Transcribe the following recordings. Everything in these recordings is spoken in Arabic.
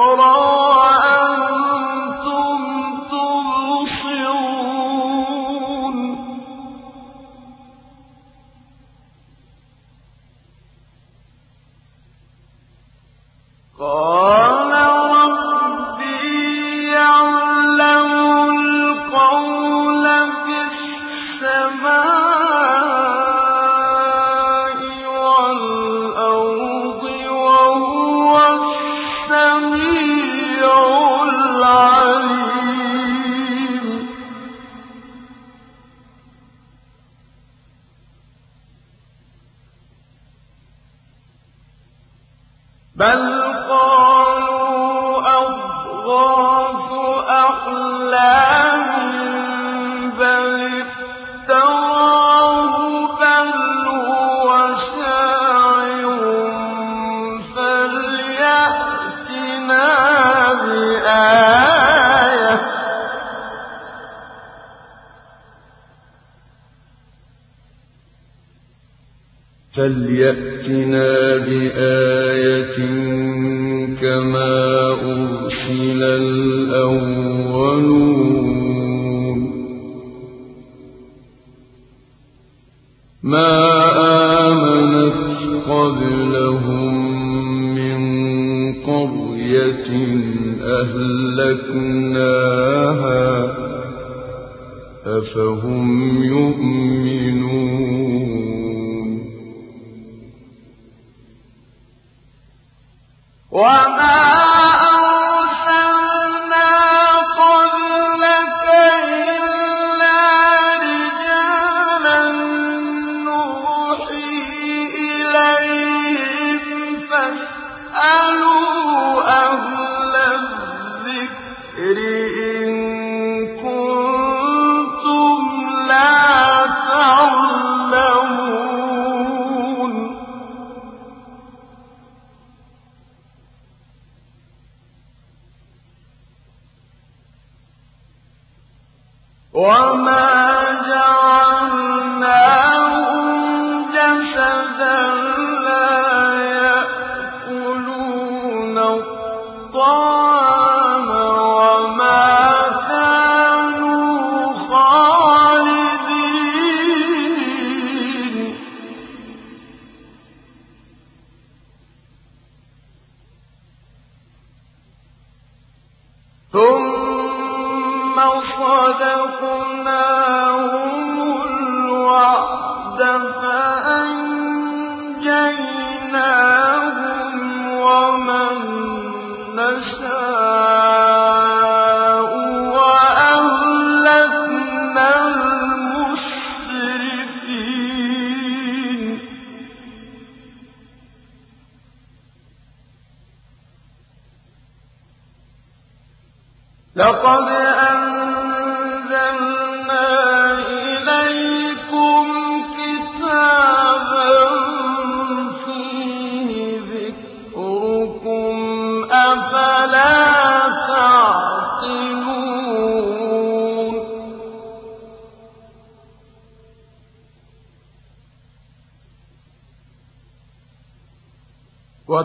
أخرى وأن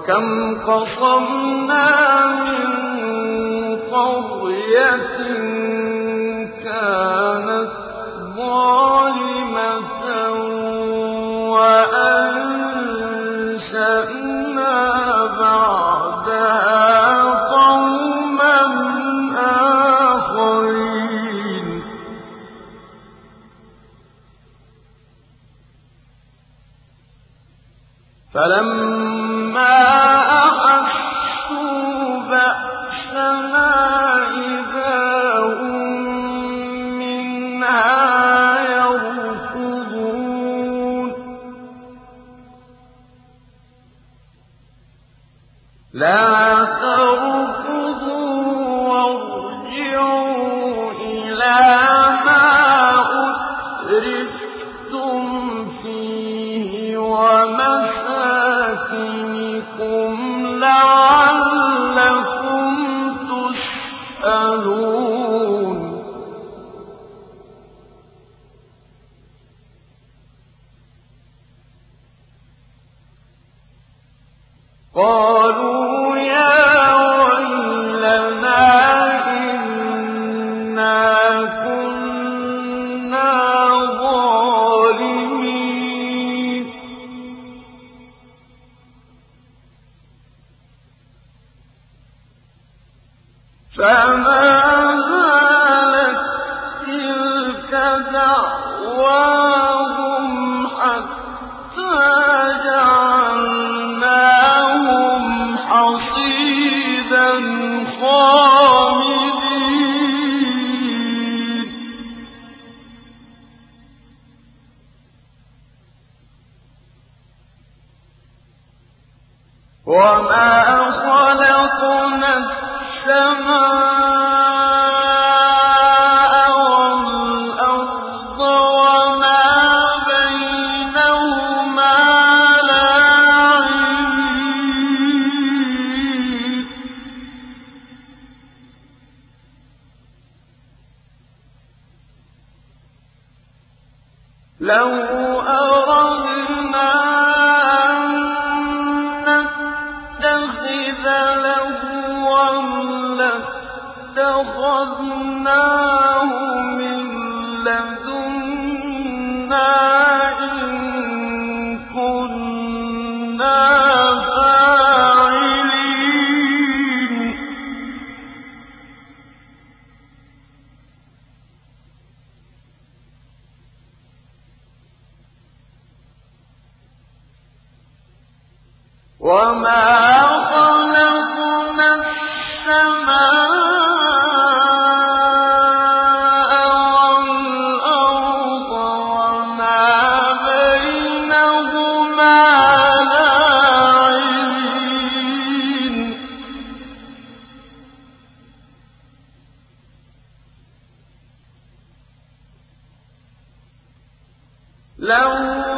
وكم قصمنا من قرية كانت قالوا لو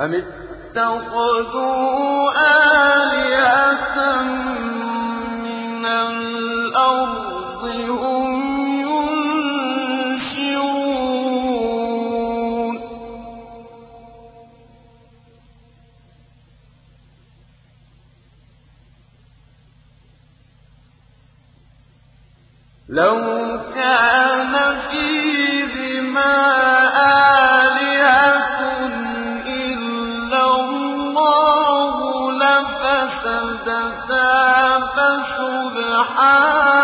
أم اتخذوا آلهة آه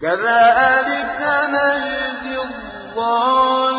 كذلك نجزي الظالمين.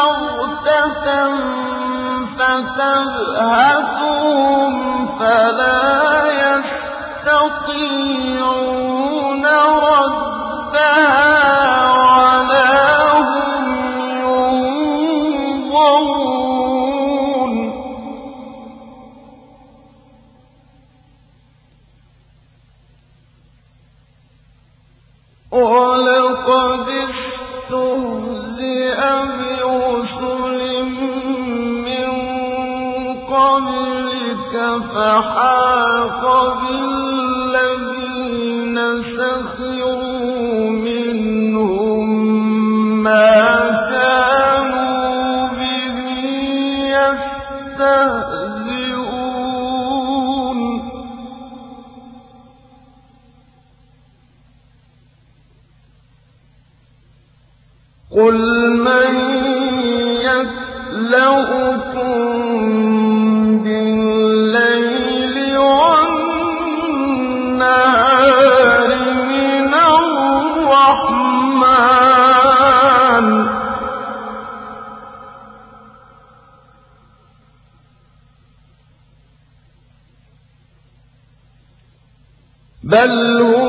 بغتة فتبهتهم فلا يستطيعون ردها. بل هم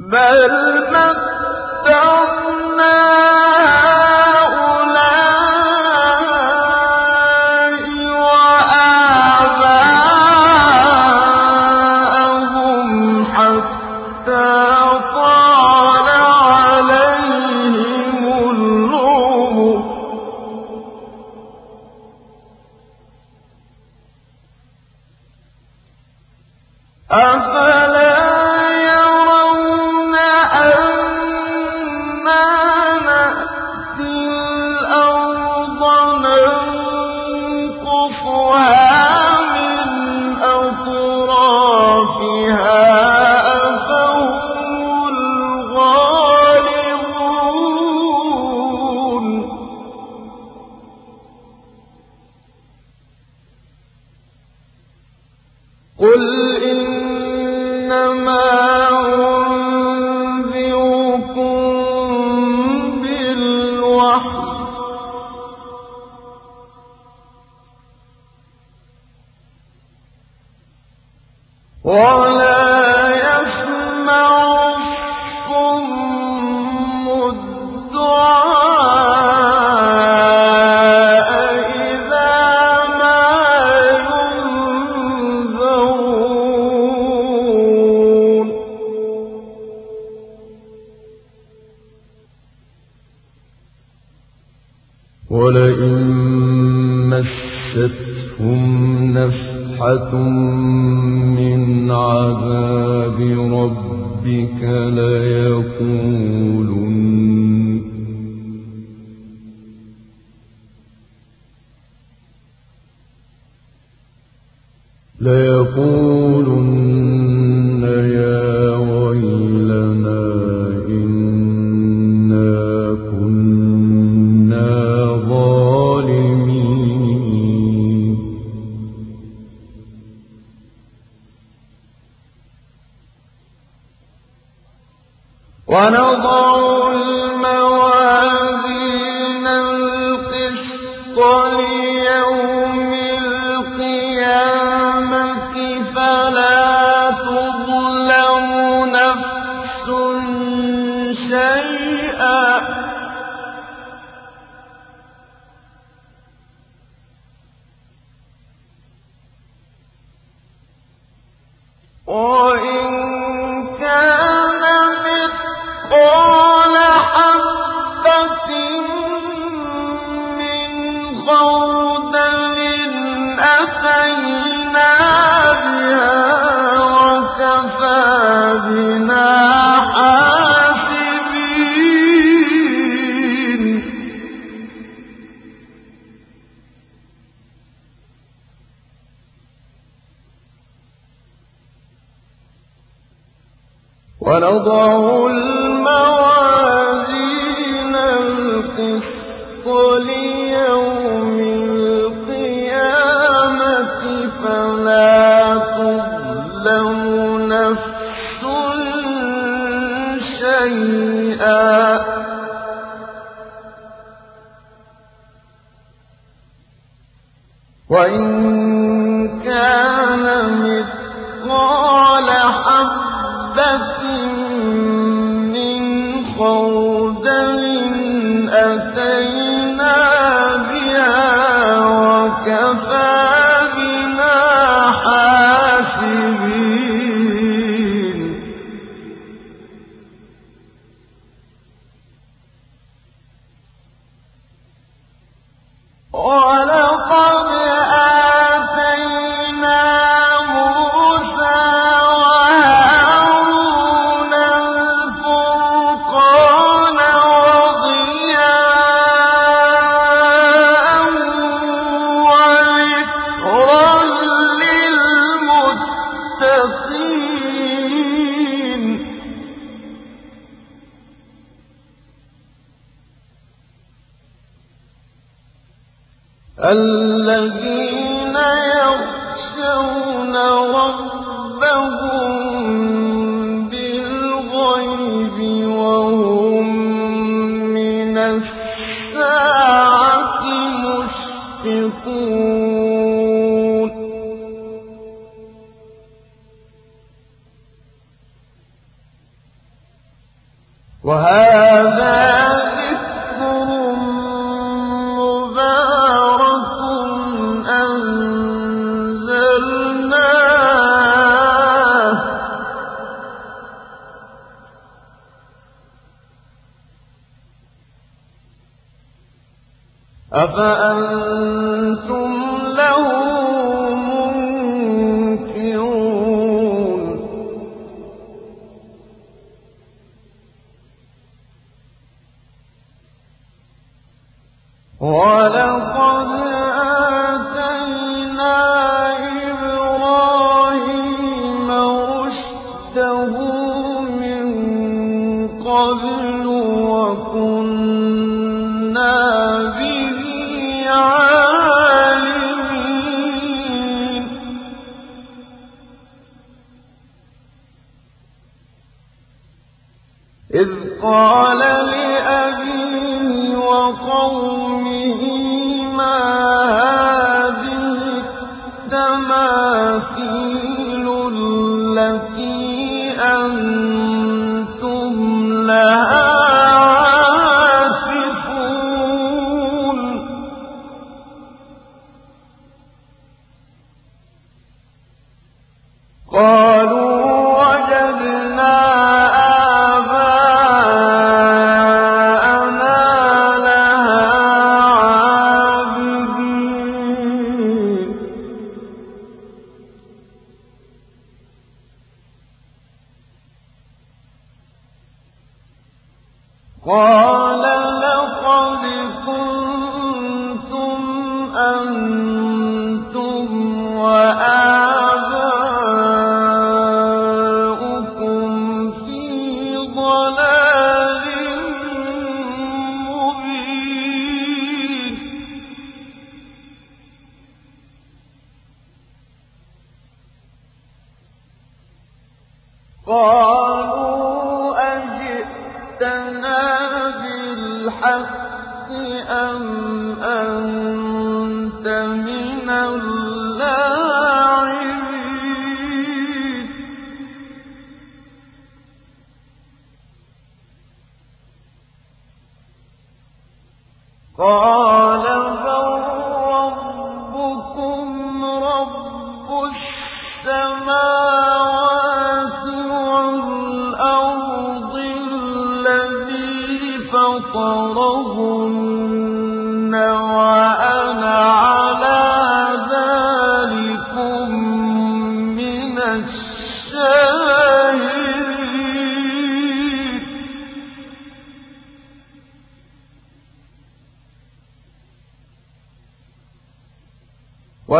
مثقال حبة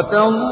وتالله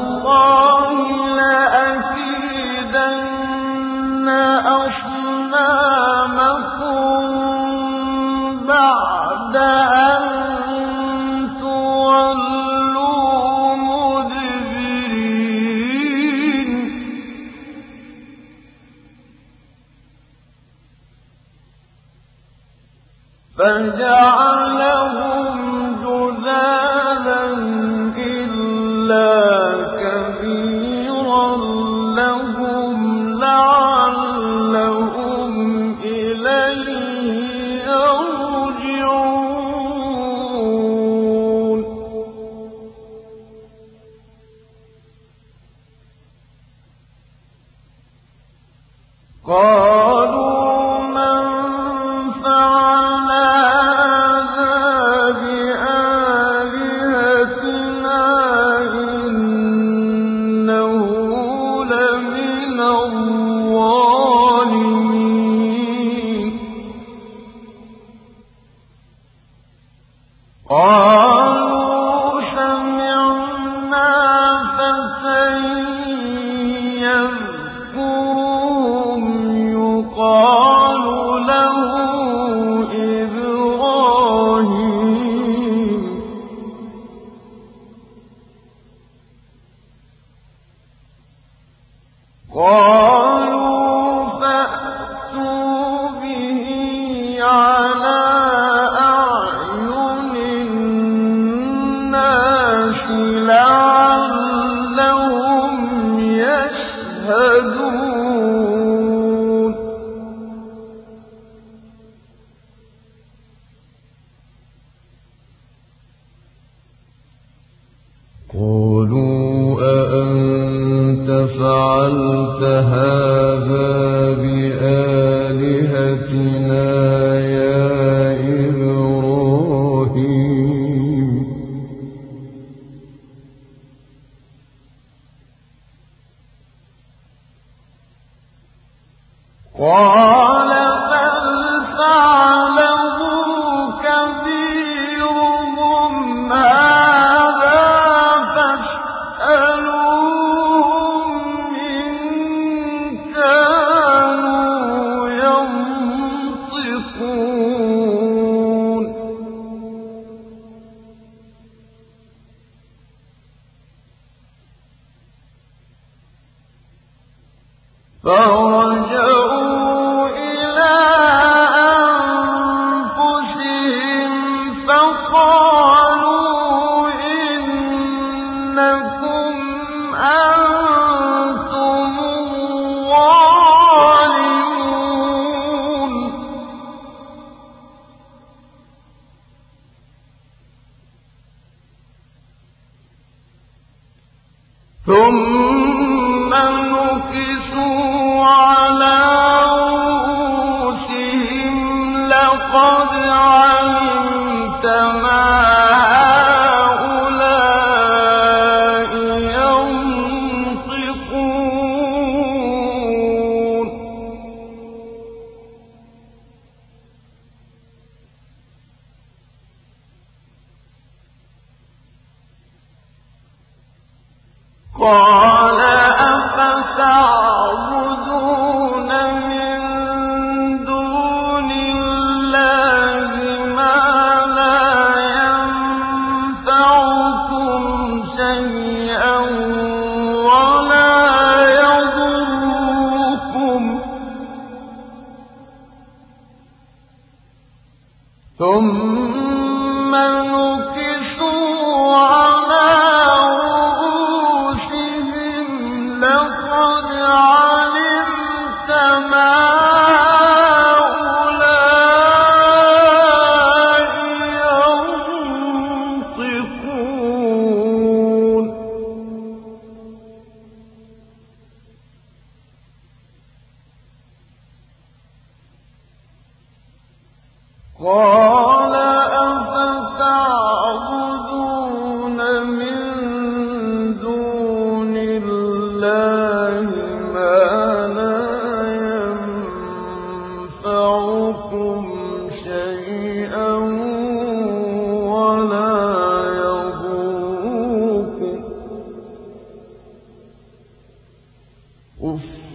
وسلاما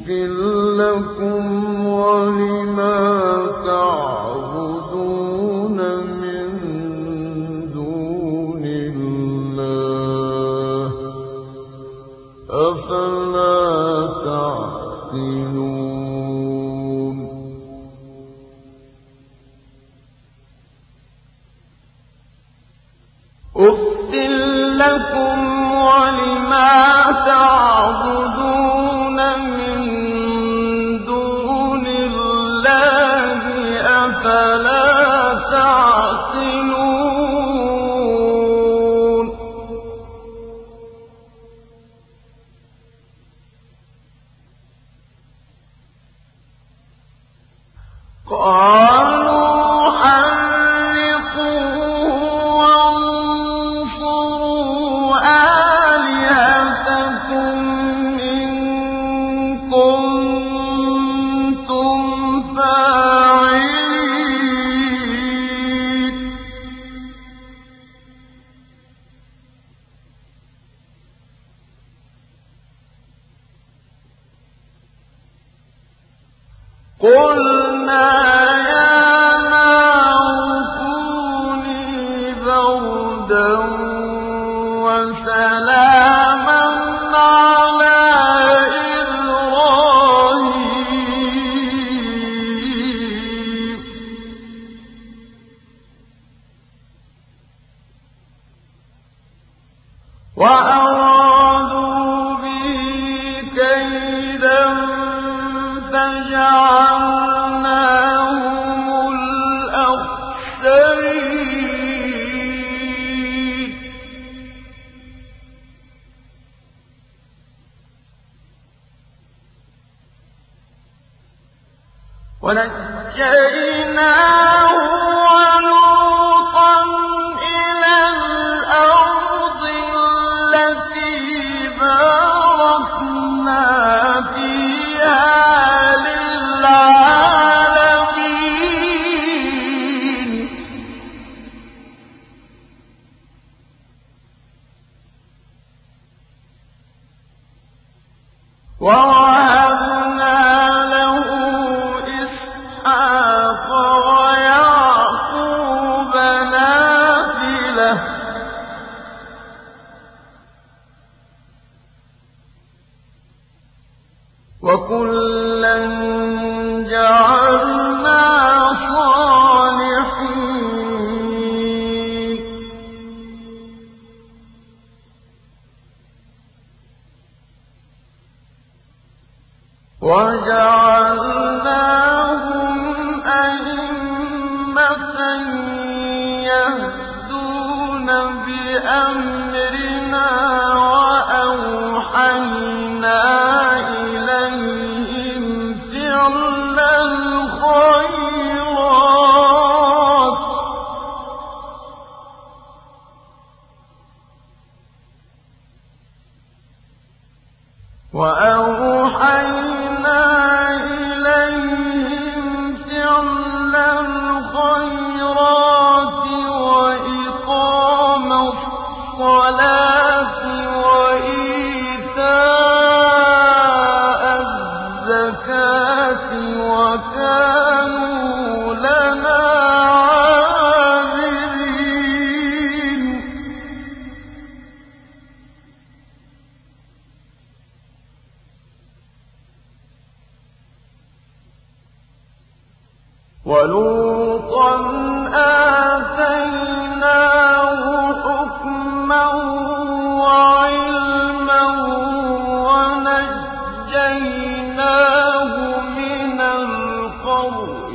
في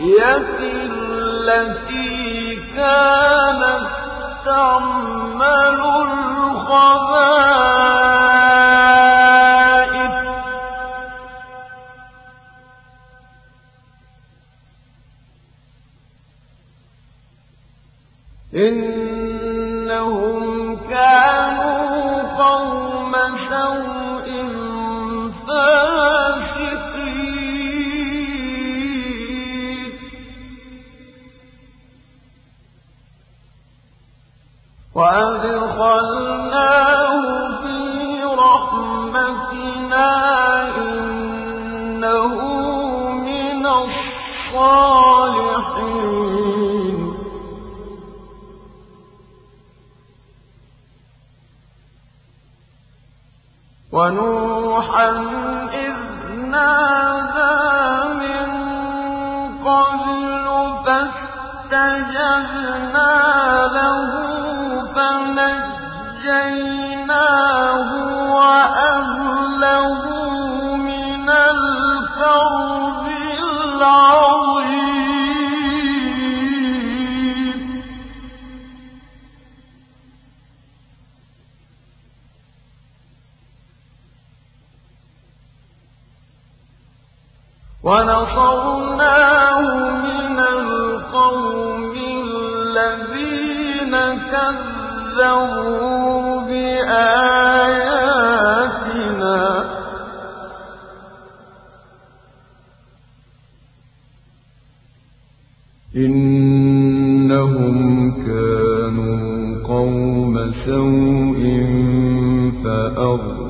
القرية التي كانت تعمل الخبائث إنهم وأدخلناه في رحمتنا إنه من الصالحين. ونوحا إذ نادى من قبل فاستجبنا له فنجيناه وأهله من الكرب العظيم. ونصرناه من القوم الذين كذبوا بآياتنا إنهم كانوا قوم فأغرقناهم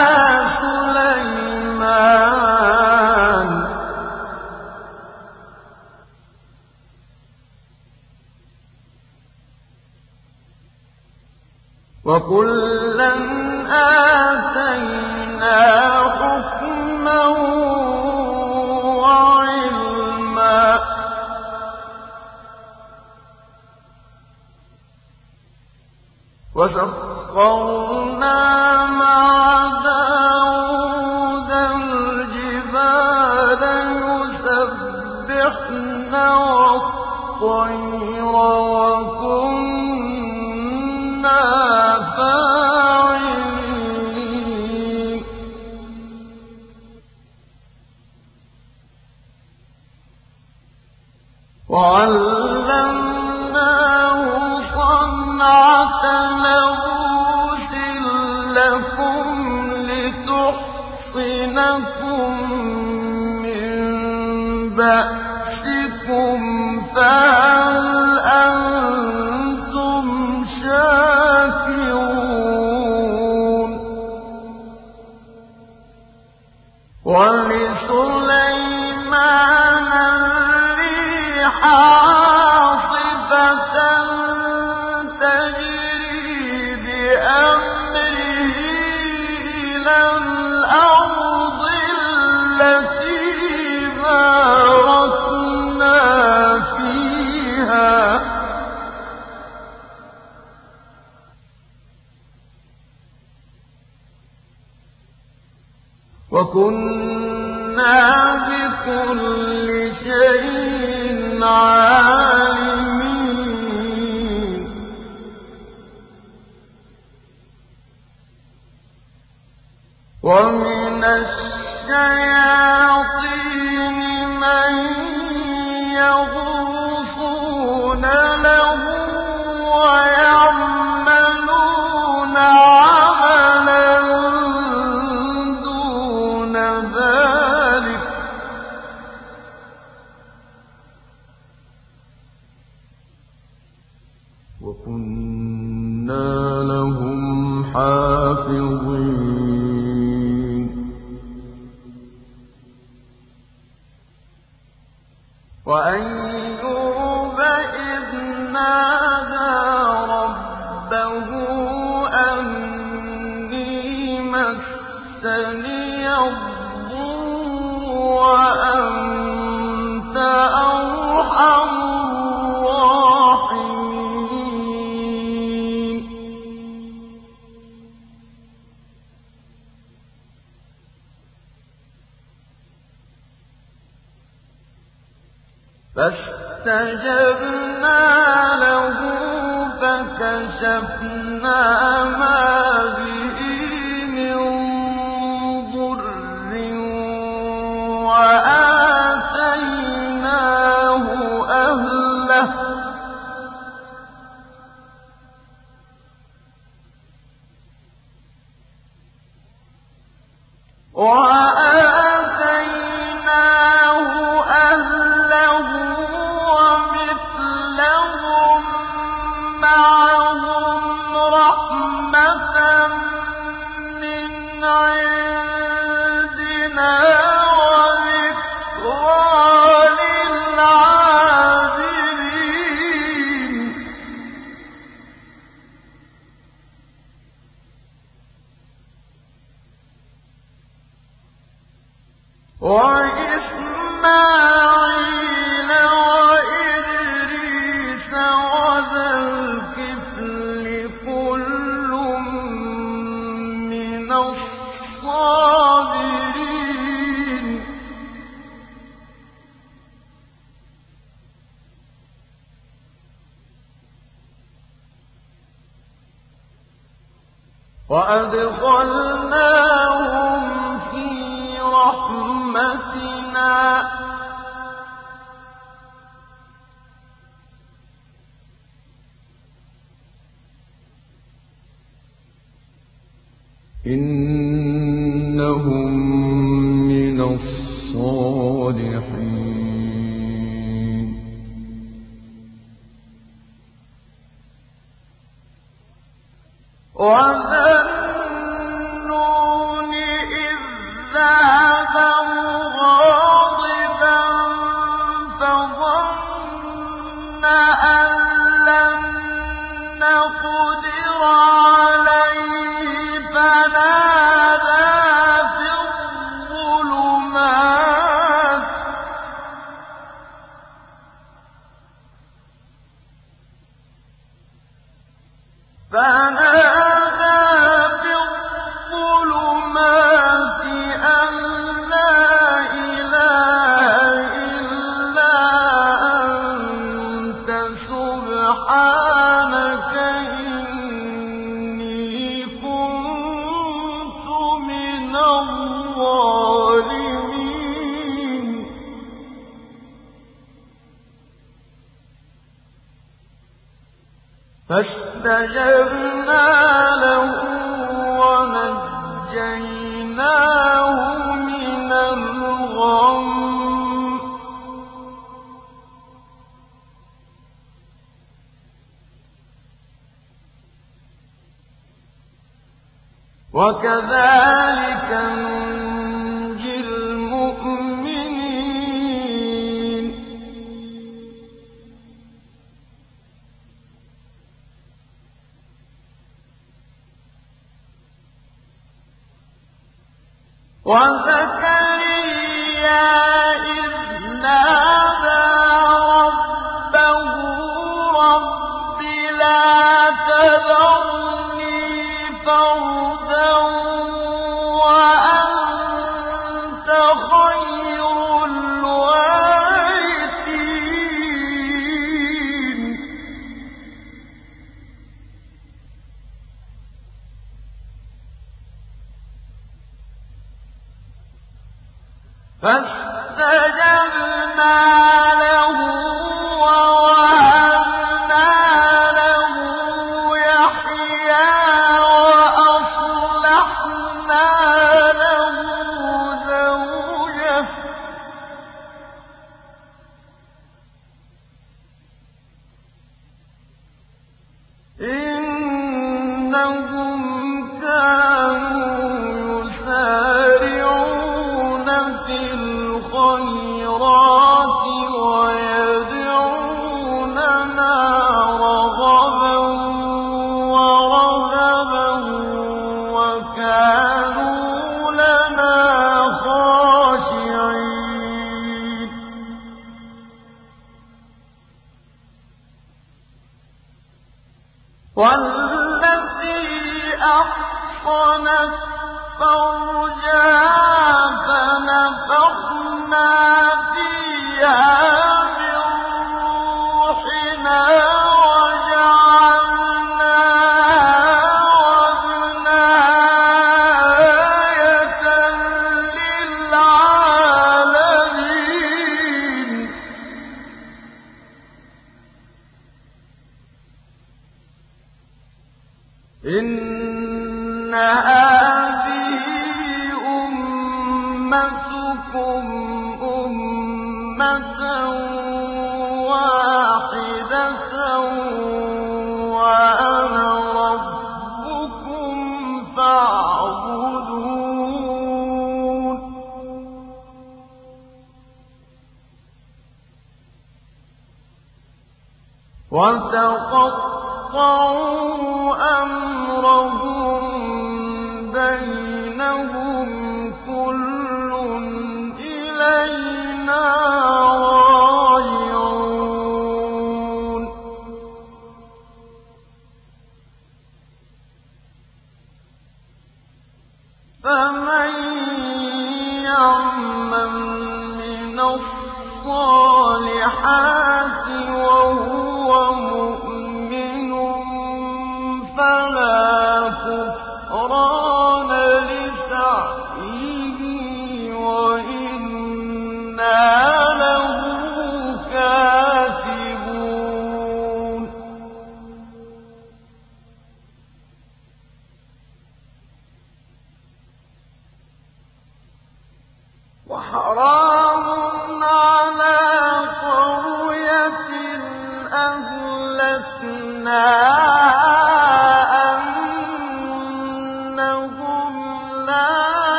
وكلا آتينا حكما وعلما وسخرنا مع داود الجبال يسبحن والطير وكنا فاعلين. وعلمناه صنعة لكم لتحصنكم من بأسكم فهل وكنا بكل شيء عالمين. ومن الشياطين من يغوصون فاستجبنا له فكشفنا ما به من ضر وآتيناه وكذلك ننجي المؤمنين. وزكريا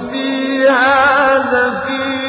لهم فيها زفير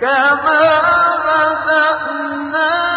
كما بدأنا